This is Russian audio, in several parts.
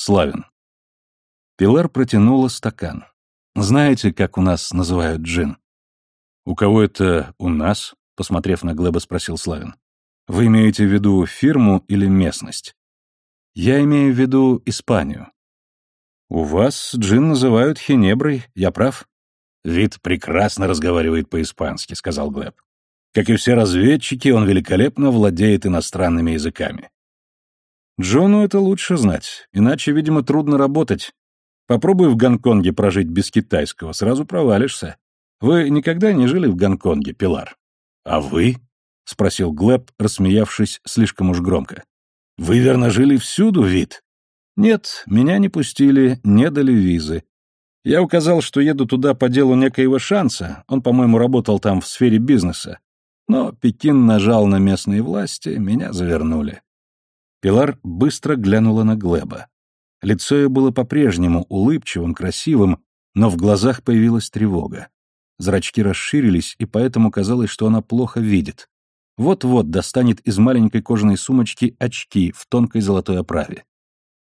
Славин. Пилар протянула стакан. Знаете, как у нас называют джин? У кого это у нас? Посмотрев на Глеба, спросил Славин. Вы имеете в виду фирму или местность? Я имею в виду Испанию. У вас джин называют хинеброй, я прав? Вид прекрасно разговаривает по-испански, сказал Глеб. Как и все разведчики, он великолепно владеет иностранными языками. Джону это лучше знать, иначе, видимо, трудно работать. Попробуй в Гонконге прожить без китайского, сразу провалишься. Вы никогда не жили в Гонконге, Пилар? А вы? — спросил Глеб, рассмеявшись слишком уж громко. «Вы, верно, жили всюду, вид?» «Нет, меня не пустили, не дали визы. Я указал, что еду туда по делу некоего шанса, он, по-моему, работал там в сфере бизнеса. Но Пекин нажал на местные власти, меня завернули». Пилар быстро глянула на Глеба. Лицо ее было по-прежнему улыбчивым, красивым, но в глазах появилась тревога. Зрачки расширились, и поэтому казалось, что она плохо видит. Вот-вот достанет из маленькой кожаной сумочки очки в тонкой золотой оправе.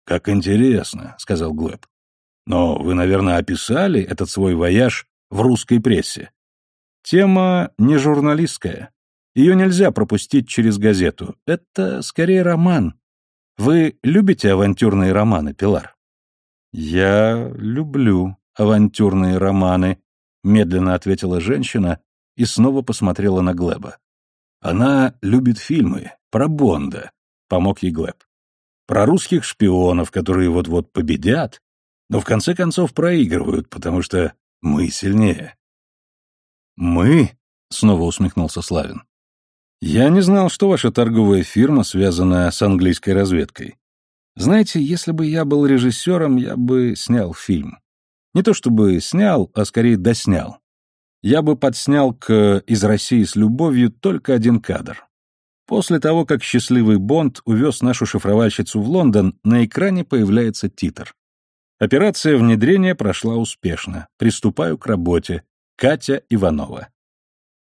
«Как интересно», — сказал Глеб. «Но вы, наверное, описали этот свой вояж в русской прессе?» «Тема не журналистская. Ее нельзя пропустить через газету. Это скорее роман. Вы любите авантюрные романы, Пилар?» «Я люблю авантюрные романы», — медленно ответила женщина и снова посмотрела на Глеба. Она любит фильмы про Бонда, помог ей Глеб. Про русских шпионов, которые вот-вот победят, но в конце концов проигрывают, потому что мы сильнее. Мы? Снова усмехнулся Славин. Я не знал, что ваша торговая фирма связана с английской разведкой. Знаете, если бы я был режиссером, я бы снял фильм. Не то чтобы снял, а скорее доснял я бы подснял к «Из России с любовью» только один кадр. После того, как счастливый Бонд увез нашу шифровальщицу в Лондон, на экране появляется титр. Операция внедрения прошла успешно. Приступаю к работе. Катя Иванова.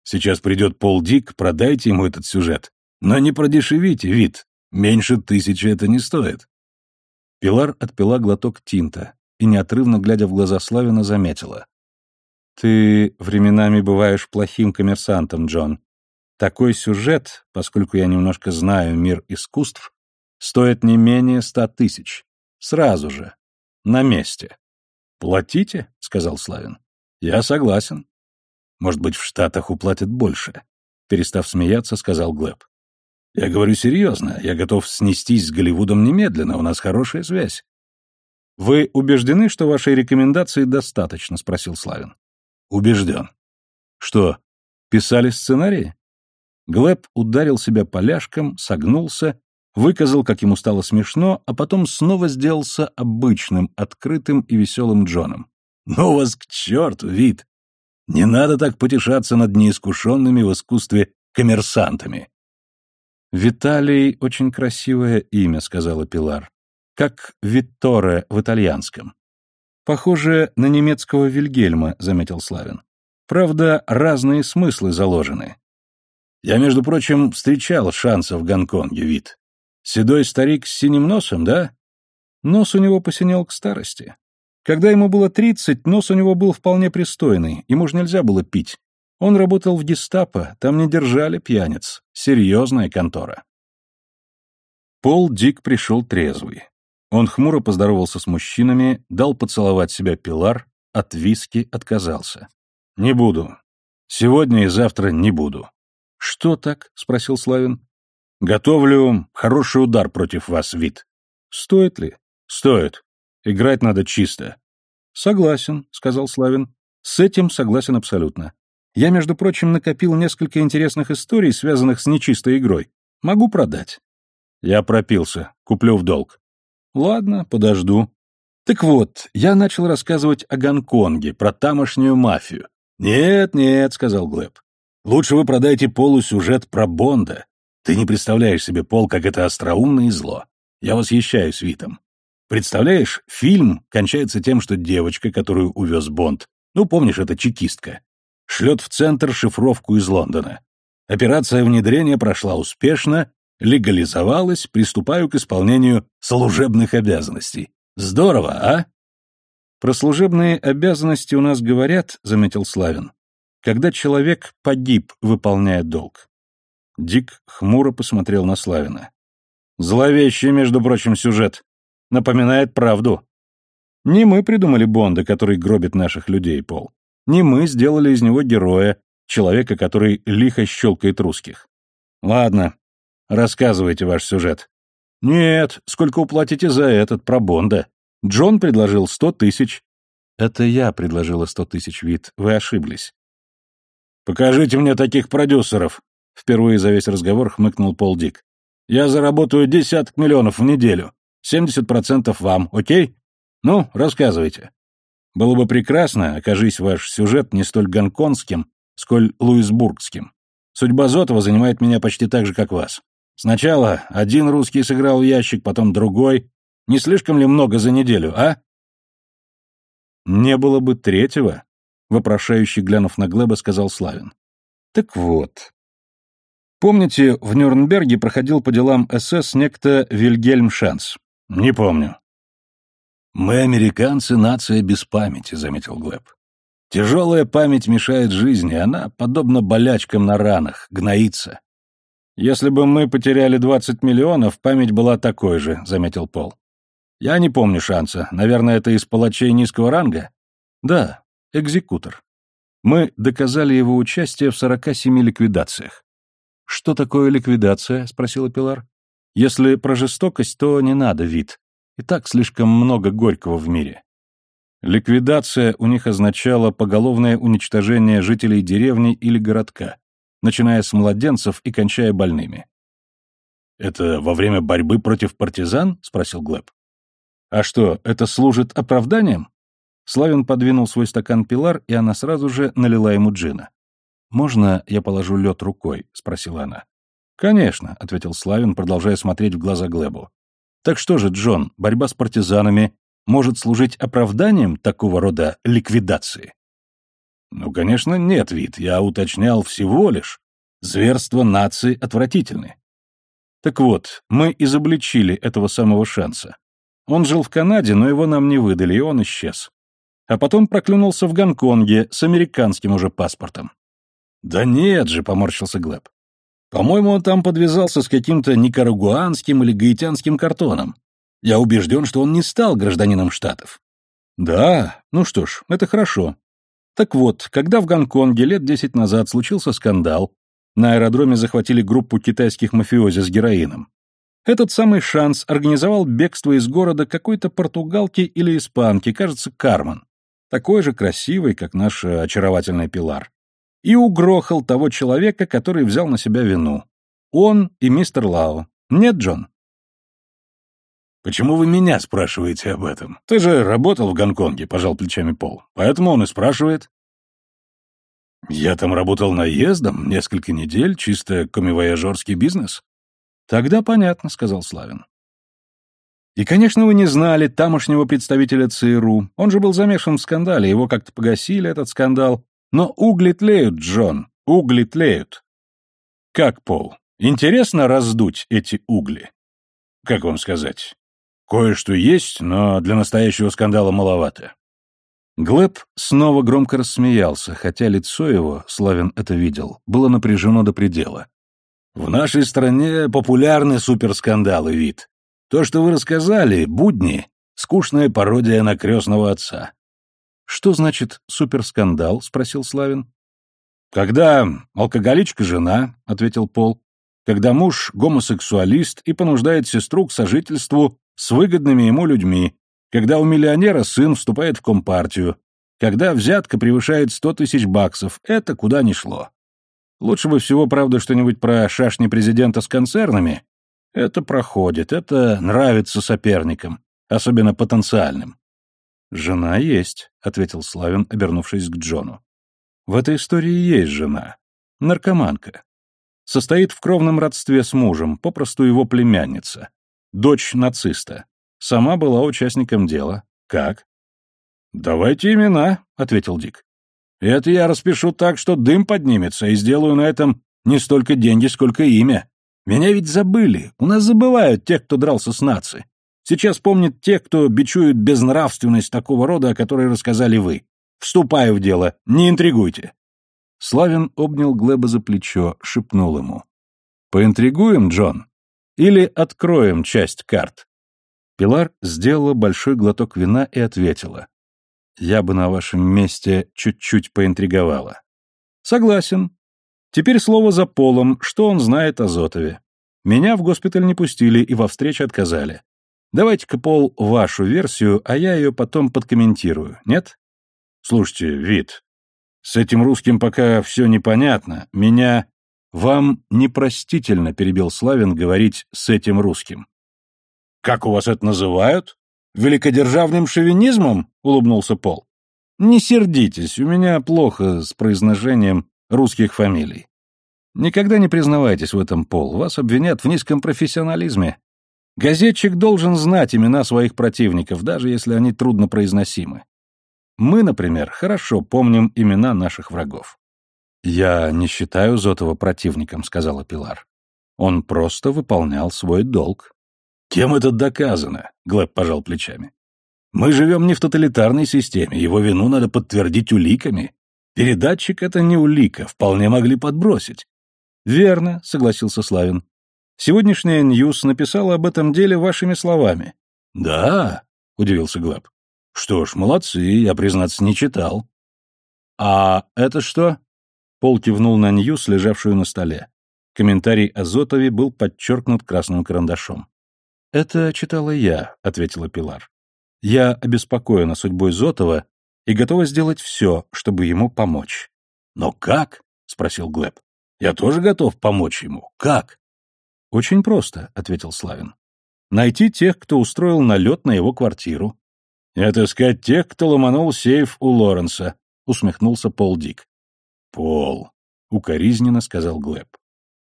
Сейчас придет Пол Дик, продайте ему этот сюжет. Но не продешевите вид. Меньше тысячи это не стоит. Пилар отпила глоток тинта и, неотрывно глядя в глаза Славина, заметила. Ты временами бываешь плохим коммерсантом, Джон. Такой сюжет, поскольку я немножко знаю мир искусств, стоит не менее ста тысяч. Сразу же. На месте. «Платите?» — сказал Славин. «Я согласен». «Может быть, в Штатах уплатят больше?» Перестав смеяться, сказал Глеб. «Я говорю серьезно. Я готов снестись с Голливудом немедленно. У нас хорошая связь». «Вы убеждены, что вашей рекомендации достаточно?» — спросил Славин. Убежден. Что, писали сценарии? Глеб ударил себя поляшком, согнулся, выказал, как ему стало смешно, а потом снова сделался обычным, открытым и веселым Джоном. «Ну вас к черту, вид! Не надо так потешаться над неискушенными в искусстве коммерсантами!» «Виталий — очень красивое имя», — сказала Пилар. «Как Витторе в итальянском». «Похоже на немецкого Вильгельма», — заметил Славин. «Правда, разные смыслы заложены». «Я, между прочим, встречал шанса в Гонконге, вид. Седой старик с синим носом, да?» Нос у него посинел к старости. Когда ему было тридцать, нос у него был вполне пристойный, ему же нельзя было пить. Он работал в гестапо, там не держали пьяниц. Серьезная контора. Пол Дик пришел трезвый. Он хмуро поздоровался с мужчинами, дал поцеловать себя Пилар, от виски отказался. «Не буду. Сегодня и завтра не буду». «Что так?» — спросил Славин. «Готовлю хороший удар против вас, вид». «Стоит ли?» «Стоит. Играть надо чисто». «Согласен», — сказал Славин. «С этим согласен абсолютно. Я, между прочим, накопил несколько интересных историй, связанных с нечистой игрой. Могу продать». «Я пропился. Куплю в долг». Ладно, подожду. Так вот, я начал рассказывать о Гонконге, про тамошнюю мафию. Нет, нет, сказал Глеб. Лучше вы продайте Полу сюжет про Бонда. Ты не представляешь себе, Пол, как это остроумно и зло. Я восхищаюсь Витом. Представляешь, фильм кончается тем, что девочка, которую увез Бонд, ну, помнишь, это чекистка, шлет в центр шифровку из Лондона. Операция внедрения прошла успешно, легализовалась, приступаю к исполнению служебных обязанностей. Здорово, а? Про служебные обязанности у нас говорят, заметил Славин, когда человек погиб, выполняя долг. Дик хмуро посмотрел на Славина. Зловещий, между прочим, сюжет. Напоминает правду. Не мы придумали Бонда, который гробит наших людей, Пол. Не мы сделали из него героя, человека, который лихо щелкает русских. Ладно, рассказывайте ваш сюжет. Нет, сколько уплатите за этот, про Бонда? Джон предложил сто тысяч. Это я предложила сто тысяч, Вид, вы ошиблись. Покажите мне таких продюсеров. Впервые за весь разговор хмыкнул Пол Дик. Я заработаю десяток миллионов в неделю. Семьдесят процентов вам, окей? Ну, рассказывайте. Было бы прекрасно, окажись ваш сюжет не столь гонконгским, сколь луисбургским. Судьба Зотова занимает меня почти так же, как вас. Сначала один русский сыграл в ящик, потом другой. Не слишком ли много за неделю, а? Не было бы третьего, вопрошающий, глянув на Глеба, сказал Славин. Так вот. Помните, в Нюрнберге проходил по делам СС некто Вильгельм Шанс? Не помню. Мы, американцы, нация без памяти, заметил Глеб. Тяжелая память мешает жизни, она, подобно болячкам на ранах, гноится. Если бы мы потеряли 20 миллионов, память была такой же, заметил Пол. Я не помню шанса. Наверное, это из палачей низкого ранга? Да, экзекутор. Мы доказали его участие в 47 ликвидациях. Что такое ликвидация? спросила Пилар. Если про жестокость, то не надо вид. И так слишком много горького в мире. Ликвидация у них означала поголовное уничтожение жителей деревни или городка, начиная с младенцев и кончая больными. «Это во время борьбы против партизан?» — спросил Глеб. «А что, это служит оправданием?» Славин подвинул свой стакан Пилар, и она сразу же налила ему джина. «Можно я положу лед рукой?» — спросила она. «Конечно», — ответил Славин, продолжая смотреть в глаза Глебу. «Так что же, Джон, борьба с партизанами может служить оправданием такого рода ликвидации? Ну, конечно, нет, вид. Я уточнял всего лишь. Зверства нации отвратительны. Так вот, мы изобличили этого самого шанса. Он жил в Канаде, но его нам не выдали, и он исчез. А потом проклюнулся в Гонконге с американским уже паспортом. Да нет же, поморщился Глеб. По-моему, он там подвязался с каким-то никарагуанским или гаитянским картоном. Я убежден, что он не стал гражданином Штатов. Да, ну что ж, это хорошо. Так вот, когда в Гонконге лет десять назад случился скандал, на аэродроме захватили группу китайских мафиози с героином. Этот самый шанс организовал бегство из города какой-то португалки или испанки, кажется, Кармен, такой же красивый, как наш очаровательный Пилар, и угрохал того человека, который взял на себя вину. Он и мистер Лао. Нет, Джон? «Почему вы меня спрашиваете об этом? Ты же работал в Гонконге», — пожал плечами Пол. «Поэтому он и спрашивает». «Я там работал наездом, несколько недель, чисто комивояжерский бизнес». «Тогда понятно», — сказал Славин. «И, конечно, вы не знали тамошнего представителя ЦРУ. Он же был замешан в скандале, его как-то погасили, этот скандал. Но угли тлеют, Джон, угли тлеют». «Как, Пол, интересно раздуть эти угли?» «Как вам сказать? Кое-что есть, но для настоящего скандала маловато. Глеб снова громко рассмеялся, хотя лицо его, Славин это видел, было напряжено до предела. «В нашей стране популярны суперскандалы, вид. То, что вы рассказали, будни, скучная пародия на крестного отца». «Что значит суперскандал?» — спросил Славин. «Когда алкоголичка жена», — ответил Пол, «когда муж гомосексуалист и понуждает сестру к сожительству с выгодными ему людьми, когда у миллионера сын вступает в компартию, когда взятка превышает сто тысяч баксов, это куда ни шло. Лучше бы всего, правда, что-нибудь про шашни президента с концернами. Это проходит, это нравится соперникам, особенно потенциальным. «Жена есть», — ответил Славин, обернувшись к Джону. «В этой истории есть жена. Наркоманка. Состоит в кровном родстве с мужем, попросту его племянница дочь нациста. Сама была участником дела. Как? Давайте имена, ответил Дик. Это я распишу так, что дым поднимется, и сделаю на этом не столько деньги, сколько имя. Меня ведь забыли. У нас забывают тех, кто дрался с нацией. Сейчас помнят те, кто бичует безнравственность такого рода, о которой рассказали вы. Вступаю в дело, не интригуйте. Славин обнял Глеба за плечо, шепнул ему. «Поинтригуем, Джон? Или откроем часть карт?» Пилар сделала большой глоток вина и ответила. «Я бы на вашем месте чуть-чуть поинтриговала». «Согласен. Теперь слово за Полом, что он знает о Зотове. Меня в госпиталь не пустили и во встрече отказали. Давайте-ка, Пол, вашу версию, а я ее потом подкомментирую, нет?» «Слушайте, Вит, с этим русским пока все непонятно. Меня...» «Вам непростительно, — перебил Славин, — говорить с этим русским. «Как у вас это называют? Великодержавным шовинизмом?» — улыбнулся Пол. «Не сердитесь, у меня плохо с произношением русских фамилий. Никогда не признавайтесь в этом, Пол, вас обвинят в низком профессионализме. Газетчик должен знать имена своих противников, даже если они труднопроизносимы. Мы, например, хорошо помним имена наших врагов». «Я не считаю Зотова противником», — сказала Пилар. «Он просто выполнял свой долг». «Кем это доказано?» — Глеб пожал плечами. «Мы живем не в тоталитарной системе, его вину надо подтвердить уликами. Передатчик — это не улика, вполне могли подбросить». «Верно», — согласился Славин. «Сегодняшняя News написала об этом деле вашими словами». «Да», — удивился Глеб. «Что ж, молодцы, я, признаться, не читал». «А это что?» Пол кивнул на News, лежавшую на столе. Комментарий о Зотове был подчеркнут красным карандашом. «Это читала я», — ответила Пилар. «Я обеспокоена судьбой Зотова и готова сделать все, чтобы ему помочь». «Но как?» — спросил Глеб. «Я тоже готов помочь ему. Как?» «Очень просто», — ответил Славин. «Найти тех, кто устроил налет на его квартиру». «И отыскать тех, кто ломанул сейф у Лоренса», — усмехнулся Пол Дик. «Пол», — укоризненно сказал Глеб.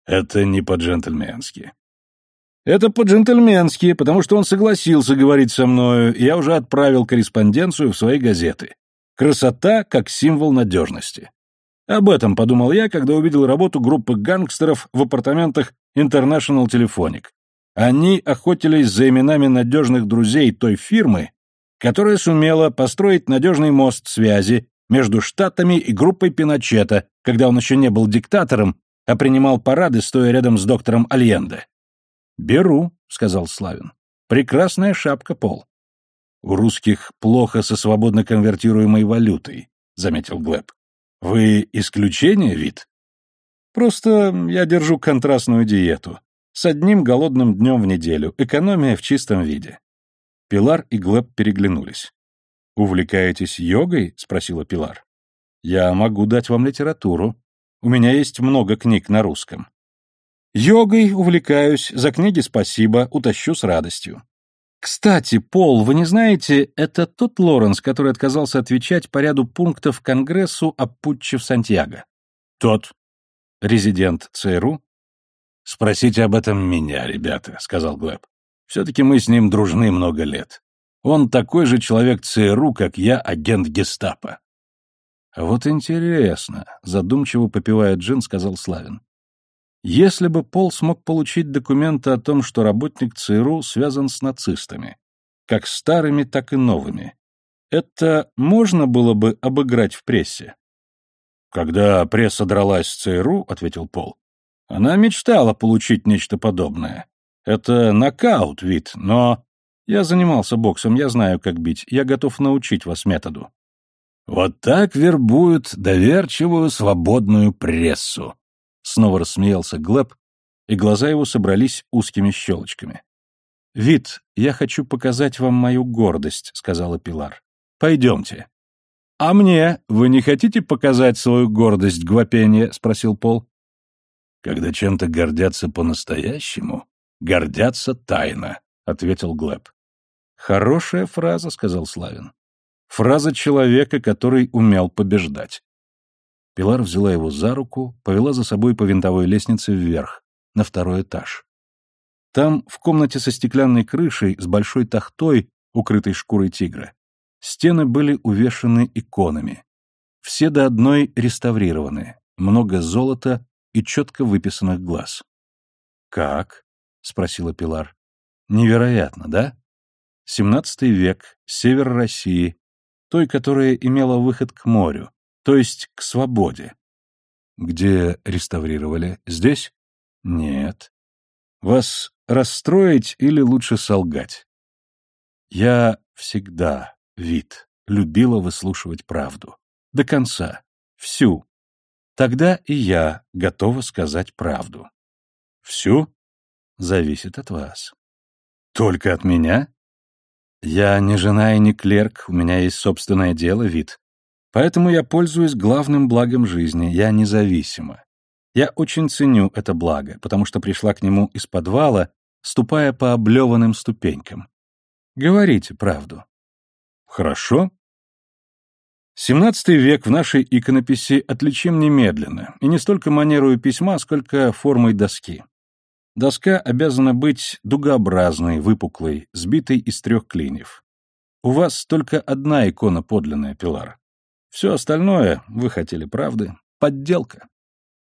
«Это не по-джентльменски». Это по-джентльменски, потому что он согласился говорить со мною, и я уже отправил корреспонденцию в свои газеты. Красота как символ надежности. Об этом подумал я, когда увидел работу группы гангстеров в апартаментах International Telephonic. Они охотились за именами надежных друзей той фирмы, которая сумела построить надежный мост связи между Штатами и группой Пиночета, когда он еще не был диктатором, а принимал парады, стоя рядом с доктором Альенде. «Беру», — сказал Славин. «Прекрасная шапка, Пол». «У русских плохо со свободно конвертируемой валютой», — заметил Глеб. «Вы исключение, вид?» «Просто я держу контрастную диету. С одним голодным днем в неделю. Экономия в чистом виде». Пилар и Глеб переглянулись. «Увлекаетесь йогой?» — спросила Пилар. «Я могу дать вам литературу. У меня есть много книг на русском. Йогой увлекаюсь, за книги спасибо, утащу с радостью. Кстати, Пол, вы не знаете, это тот Лоренс, который отказался отвечать по ряду пунктов Конгрессу о путче в Сантьяго? Тот. Резидент ЦРУ? Спросите об этом меня, ребята, сказал Глеб. Все-таки мы с ним дружны много лет. Он такой же человек ЦРУ, как я, агент гестапо. Вот интересно, задумчиво попивая джин, сказал Славин. Если бы Пол смог получить документы о том, что работник ЦРУ связан с нацистами, как старыми, так и новыми, это можно было бы обыграть в прессе? Когда пресса дралась с ЦРУ, — ответил Пол, — она мечтала получить нечто подобное. Это нокаут вид, но... Я занимался боксом, я знаю, как бить, я готов научить вас методу. Вот так вербуют доверчивую свободную прессу, Снова рассмеялся Глеб, и глаза его собрались узкими щелочками. «Вид, я хочу показать вам мою гордость», — сказала Пилар. «Пойдемте». «А мне вы не хотите показать свою гордость, Гвапенье?» — спросил Пол. «Когда чем-то гордятся по-настоящему, гордятся тайно», — ответил Глеб. «Хорошая фраза», — сказал Славин. «Фраза человека, который умел побеждать». Пилар взяла его за руку, повела за собой по винтовой лестнице вверх, на второй этаж. Там, в комнате со стеклянной крышей, с большой тахтой, укрытой шкурой тигра, стены были увешаны иконами. Все до одной реставрированы, много золота и четко выписанных глаз. «Как?» — спросила Пилар. «Невероятно, да?» 17 век, север России, той, которая имела выход к морю, то есть к свободе. Где реставрировали? Здесь? Нет. Вас расстроить или лучше солгать? Я всегда, вид, любила выслушивать правду. До конца. Всю. Тогда и я готова сказать правду. Всю? Зависит от вас. Только от меня? Я не жена и не клерк, у меня есть собственное дело, вид. Поэтому я пользуюсь главным благом жизни, я независима. Я очень ценю это благо, потому что пришла к нему из подвала, ступая по облеванным ступенькам. Говорите правду. Хорошо. XVII век в нашей иконописи отличим немедленно, и не столько манерою письма, сколько формой доски. Доска обязана быть дугообразной, выпуклой, сбитой из трех клиньев. У вас только одна икона подлинная, Пилар. Все остальное, вы хотели правды, подделка.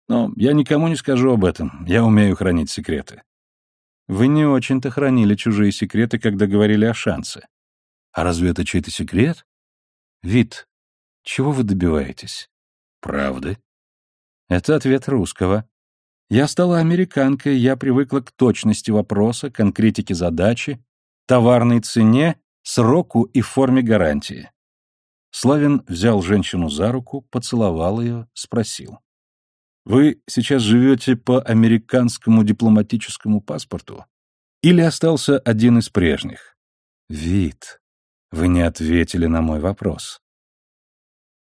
Но я никому не скажу об этом, я умею хранить секреты. Вы не очень-то хранили чужие секреты, когда говорили о шансе. А разве это чей-то секрет? Вид, чего вы добиваетесь? Правды. Это ответ русского. Я стала американкой, я привыкла к точности вопроса, конкретике задачи, товарной цене, сроку и форме гарантии. Славин взял женщину за руку, поцеловал ее, спросил. «Вы сейчас живете по американскому дипломатическому паспорту? Или остался один из прежних?» «Вид, вы не ответили на мой вопрос.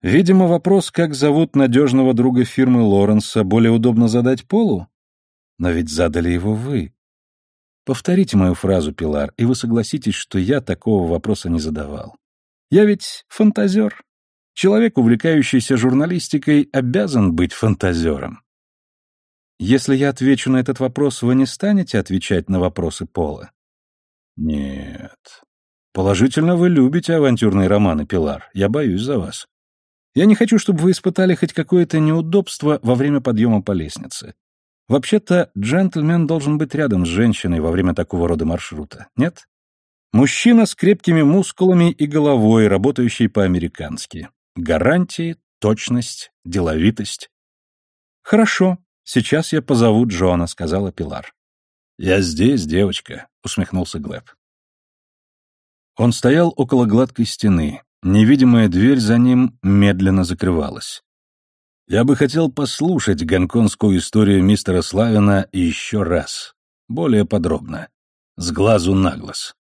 Видимо, вопрос, как зовут надежного друга фирмы Лоренса, более удобно задать Полу? Но ведь задали его вы. Повторите мою фразу, Пилар, и вы согласитесь, что я такого вопроса не задавал. Я ведь фантазер. Человек, увлекающийся журналистикой, обязан быть фантазером. Если я отвечу на этот вопрос, вы не станете отвечать на вопросы Пола? Нет. Положительно вы любите авантюрные романы, Пилар. Я боюсь за вас. Я не хочу, чтобы вы испытали хоть какое-то неудобство во время подъема по лестнице. Вообще-то, джентльмен должен быть рядом с женщиной во время такого рода маршрута, нет? Мужчина с крепкими мускулами и головой, работающий по-американски. Гарантии, точность, деловитость. «Хорошо, сейчас я позову Джона», — сказала Пилар. «Я здесь, девочка», — усмехнулся Глеб. Он стоял около гладкой стены, Невидимая дверь за ним медленно закрывалась. Я бы хотел послушать гонконгскую историю мистера Славина еще раз, более подробно, с глазу на глаз.